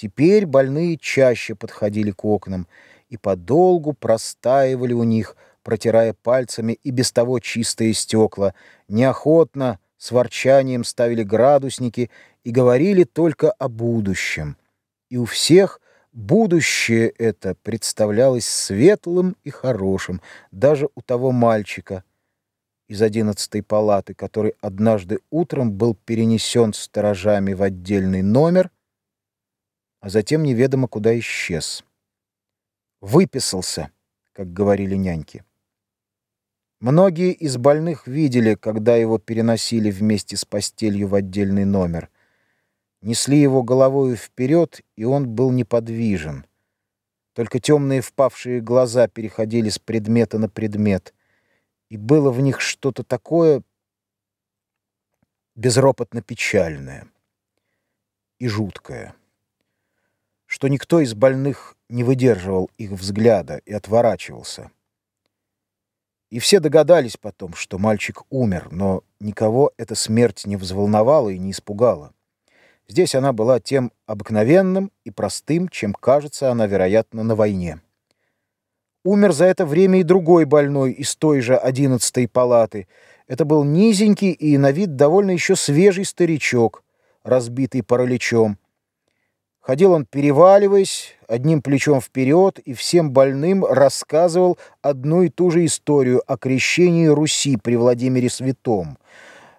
Теперь больные чаще подходили к окнам и подолгу простаивали у них, протирая пальцами и без того чистые стекла, неохотно, с ворчанием ставили градусники и говорили только о будущем. И у всех будущее это представлялось светлым и хорошим, даже у того мальчика из одиннадцатой палаты, который однажды утром был перенесен сторожами в отдельный номер, а затем неведомо куда исчез. Выписался, как говорили няньки. Многие из больных видели, когда его переносили вместе с постелью в отдельный номер. Несли его головою вперед, и он был неподвижен. Только темные впавшие глаза переходили с предмета на предмет, и было в них что-то такое безропотно печальное и жуткое, что никто из больных не выдерживал их взгляда и отворачивался. И все догадались потом, что мальчик умер, но никого эта смерть не взволновала и не испугала. Здесь она была тем обыкновенным и простым, чем кажется она, вероятно, на войне. Умер за это время и другой больной из той же одиннадцатой палаты. Это был низенький и на вид довольно еще свежий старичок, разбитый параличом. Ходил он, переваливаясь, одним плечом вперед, и всем больным рассказывал одну и ту же историю о крещении Руси при Владимире Святом.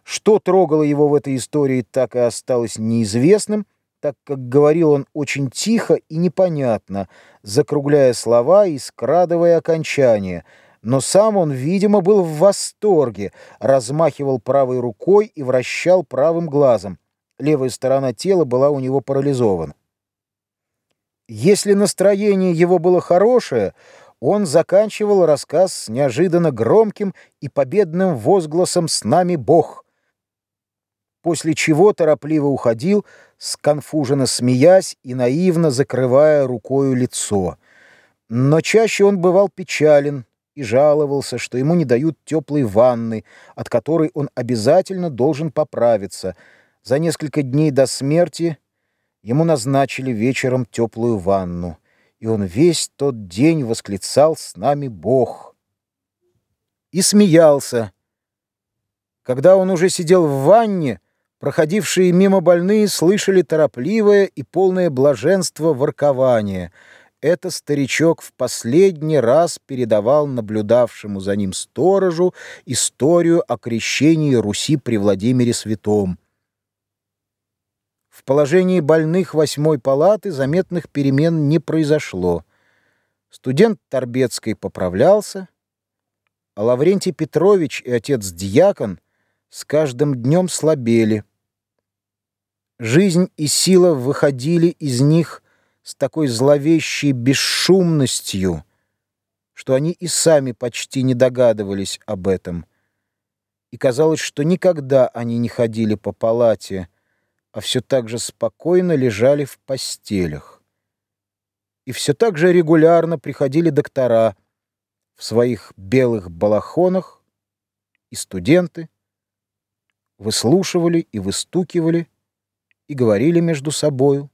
Что трогало его в этой истории, так и осталось неизвестным, так как говорил он очень тихо и непонятно, закругляя слова и скрадывая окончания, но сам он, видимо, был в восторге, размахивал правой рукой и вращал правым глазом. Левая сторона тела была у него парализована. Если настроение его было хорошее, он заканчивал рассказ с неожиданно громким и победным возгласом «С нами Бог!», после чего торопливо уходил, сконфуженно смеясь и наивно закрывая рукою лицо. Но чаще он бывал печален и жаловался, что ему не дают теплой ванны, от которой он обязательно должен поправиться. За несколько дней до смерти Ему назначили вечером теплую ванну, и он весь тот день восклицал «С нами Бог!» и смеялся. Когда он уже сидел в ванне, проходившие мимо больные слышали торопливое и полное блаженство воркования. Это старичок в последний раз передавал наблюдавшему за ним сторожу историю о крещении Руси при Владимире Святом. В положении больных восьмой палаты заметных перемен не произошло. Студент Торбецкой поправлялся, а Лаврентий Петрович и отец-диакон с каждым днем слабели. Жизнь и сила выходили из них с такой зловещей бесшумностью, что они и сами почти не догадывались об этом. И казалось, что никогда они не ходили по палате, а все так же спокойно лежали в постелях. И все так же регулярно приходили доктора в своих белых балахонах и студенты, выслушивали и выстукивали и говорили между собою.